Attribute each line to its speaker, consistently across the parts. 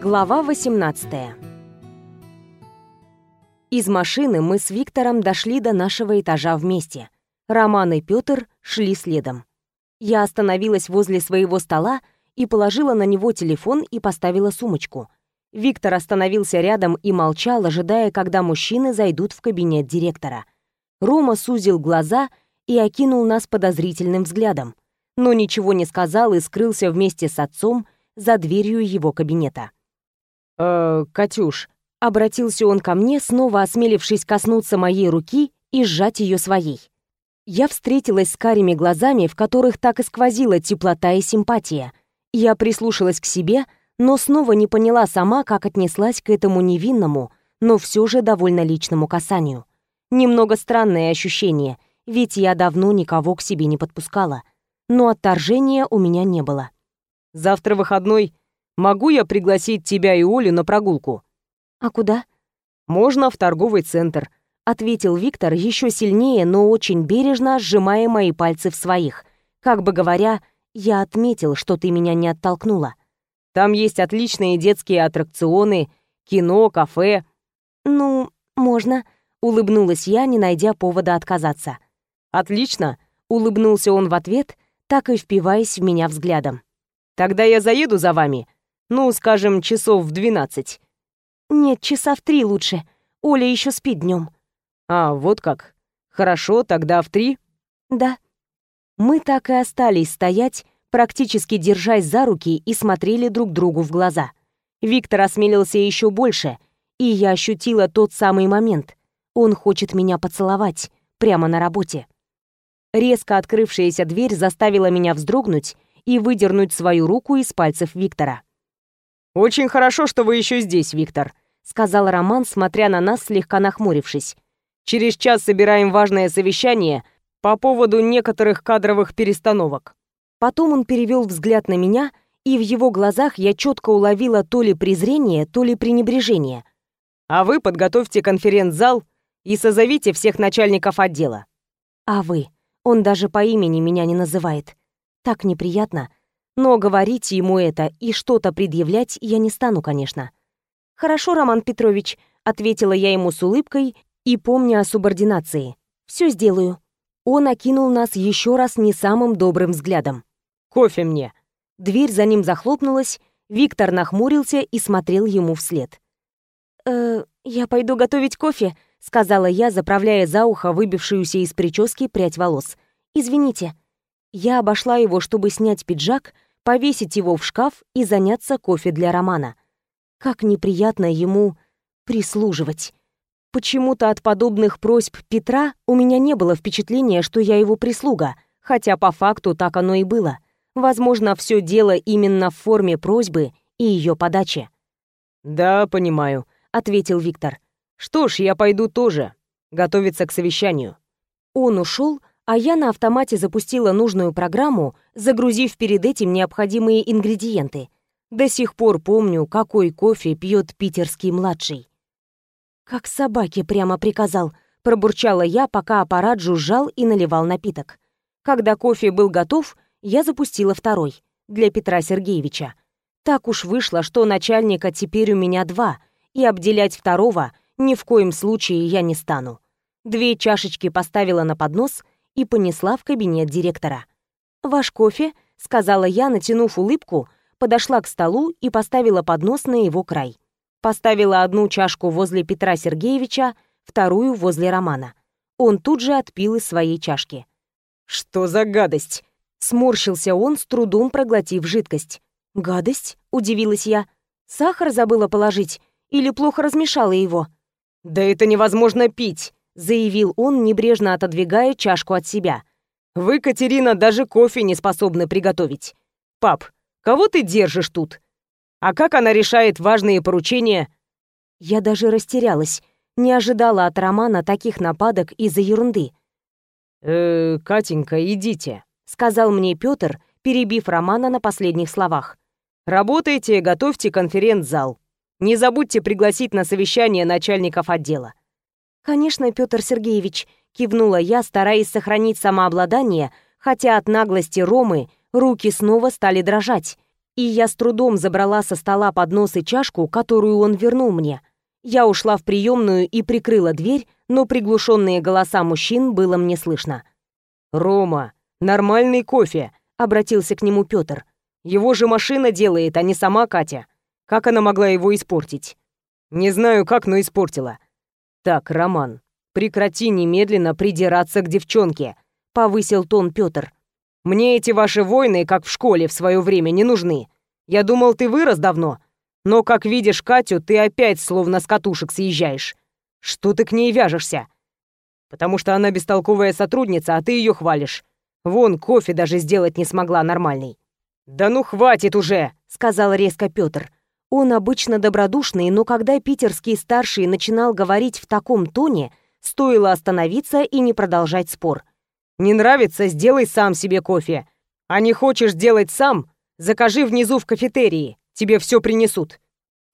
Speaker 1: Глава 18 Из машины мы с Виктором дошли до нашего этажа вместе. Роман и Пётр шли следом. Я остановилась возле своего стола и положила на него телефон и поставила сумочку. Виктор остановился рядом и молчал, ожидая, когда мужчины зайдут в кабинет директора. Рома сузил глаза и окинул нас подозрительным взглядом, но ничего не сказал и скрылся вместе с отцом за дверью его кабинета.
Speaker 2: «Э, Катюш», —
Speaker 1: обратился он ко мне, снова осмелившись коснуться моей руки и сжать ее своей. Я встретилась с карими глазами, в которых так и сквозила теплота и симпатия. Я прислушалась к себе, но снова не поняла сама, как отнеслась к этому невинному, но все же довольно личному касанию. Немного странное ощущение, ведь я давно никого к себе не подпускала. Но отторжения у меня не было.
Speaker 2: «Завтра выходной. Могу я пригласить тебя и Олю на прогулку?»
Speaker 1: «А куда?»
Speaker 2: «Можно в торговый центр», —
Speaker 1: ответил Виктор еще сильнее, но очень бережно сжимая мои пальцы в своих. Как бы говоря, я отметил, что ты меня не оттолкнула.
Speaker 2: «Там есть отличные детские аттракционы, кино, кафе».
Speaker 1: «Ну, можно», — улыбнулась я, не найдя повода отказаться.
Speaker 2: «Отлично», —
Speaker 1: улыбнулся он в ответ, так и впиваясь в меня взглядом.
Speaker 2: «Тогда я заеду за вами. Ну, скажем, часов в двенадцать».
Speaker 1: «Нет, часа в три лучше. Оля еще спит днем.
Speaker 2: «А, вот как. Хорошо, тогда в три?»
Speaker 1: «Да». Мы так и остались стоять, практически держась за руки и смотрели друг другу в глаза. Виктор осмелился еще больше, и я ощутила тот самый момент. Он хочет меня поцеловать, прямо на работе. Резко открывшаяся дверь заставила меня вздрогнуть и выдернуть свою руку из пальцев Виктора.
Speaker 2: «Очень хорошо, что вы еще здесь, Виктор», — сказал Роман, смотря на нас, слегка нахмурившись. «Через час собираем важное совещание по поводу некоторых кадровых перестановок».
Speaker 1: Потом он перевел взгляд на меня, и в его глазах я четко уловила то ли презрение, то ли пренебрежение.
Speaker 2: «А вы подготовьте конференц-зал и созовите всех начальников отдела».
Speaker 1: «А вы?» Он даже по имени меня не называет. Так неприятно. Но говорить ему это и что-то предъявлять я не стану, конечно. «Хорошо, Роман Петрович», — ответила я ему с улыбкой и помня о субординации. «Все сделаю». Он окинул нас еще раз не самым добрым взглядом.
Speaker 2: «Кофе мне».
Speaker 1: Дверь за ним захлопнулась, Виктор нахмурился и смотрел ему вслед. «Э, я пойду готовить кофе», — сказала я, заправляя за ухо выбившуюся из прически прядь волос. «Извините». Я обошла его, чтобы снять пиджак, повесить его в шкаф и заняться кофе для Романа. Как неприятно ему прислуживать. Почему-то от подобных просьб Петра у меня не было впечатления, что я его прислуга, хотя по факту так оно и было. Возможно, все дело именно в форме просьбы и ее подаче.
Speaker 2: «Да, понимаю», — ответил Виктор. «Что ж, я пойду тоже. Готовиться к совещанию».
Speaker 1: Он ушел, а я на автомате запустила нужную программу, загрузив перед этим необходимые ингредиенты. До сих пор помню, какой кофе пьет питерский младший. «Как собаке прямо приказал», — пробурчала я, пока аппарат жужжал и наливал напиток. Когда кофе был готов, я запустила второй, для Петра Сергеевича. Так уж вышло, что начальника теперь у меня два, и обделять второго ни в коем случае я не стану. Две чашечки поставила на поднос — и понесла в кабинет директора. «Ваш кофе», — сказала я, натянув улыбку, подошла к столу и поставила поднос на его край. Поставила одну чашку возле Петра Сергеевича, вторую возле Романа. Он тут же отпил из своей чашки.
Speaker 2: «Что за гадость?»
Speaker 1: Сморщился он, с трудом проглотив жидкость. «Гадость?» — удивилась я. «Сахар забыла положить или плохо размешала его?»
Speaker 2: «Да это невозможно пить!»
Speaker 1: Заявил он, небрежно отодвигая чашку от себя.
Speaker 2: «Вы, Катерина, даже кофе не способны приготовить. Пап, кого ты держишь тут? А как она решает важные поручения?»
Speaker 1: Я даже растерялась, не ожидала от Романа таких нападок из-за ерунды.
Speaker 2: «Э, Катенька, идите», — сказал мне Пётр, перебив Романа на последних словах. «Работайте, готовьте конференц-зал. Не забудьте пригласить на совещание начальников отдела.
Speaker 1: «Конечно, Петр Сергеевич», — кивнула я, стараясь сохранить самообладание, хотя от наглости Ромы руки снова стали дрожать, и я с трудом забрала со стола поднос и чашку, которую он вернул мне. Я ушла в приемную и прикрыла дверь, но приглушенные голоса мужчин было мне слышно.
Speaker 2: «Рома, нормальный кофе», — обратился к нему Пётр. «Его же машина делает, а не сама Катя. Как она могла его испортить?» «Не знаю как, но испортила». «Так, Роман, прекрати немедленно придираться к девчонке», — повысил тон Пётр. Мне эти ваши войны, как в школе в свое время, не нужны. Я думал, ты вырос давно. Но, как видишь Катю, ты опять словно с катушек съезжаешь. Что ты к ней вяжешься? Потому что она бестолковая сотрудница, а ты ее хвалишь. Вон, кофе даже сделать не смогла нормальный. «Да ну хватит уже!» — сказал резко Петр.
Speaker 1: Он обычно добродушный, но когда питерский старший начинал говорить в таком тоне, стоило остановиться и не продолжать спор.
Speaker 2: Не нравится, сделай сам себе кофе. А не хочешь делать сам, закажи внизу в кафетерии, тебе все принесут.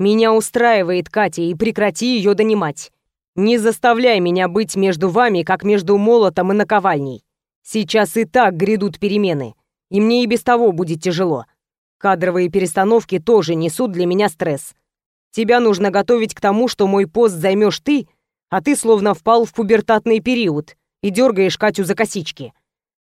Speaker 2: Меня устраивает Катя, и прекрати ее донимать. Не заставляй меня быть между вами, как между молотом и наковальней. Сейчас и так грядут перемены, и мне и без того будет тяжело. Кадровые перестановки тоже несут для меня стресс. Тебя нужно готовить к тому, что мой пост займешь ты, а ты словно впал в пубертатный период и дергаешь Катю за косички».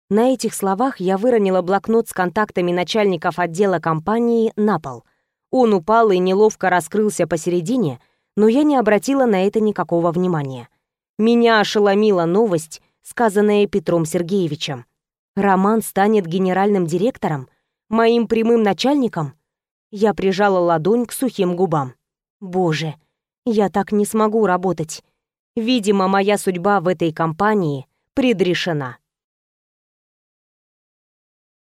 Speaker 1: На этих словах я выронила блокнот с контактами начальников отдела компании на пол. Он упал и неловко раскрылся посередине, но я не обратила на это никакого внимания. Меня ошеломила новость, сказанная Петром Сергеевичем. Роман станет генеральным директором, моим прямым начальником. Я прижала ладонь к сухим губам. Боже, я так не смогу работать. Видимо, моя судьба в этой компании предрешена.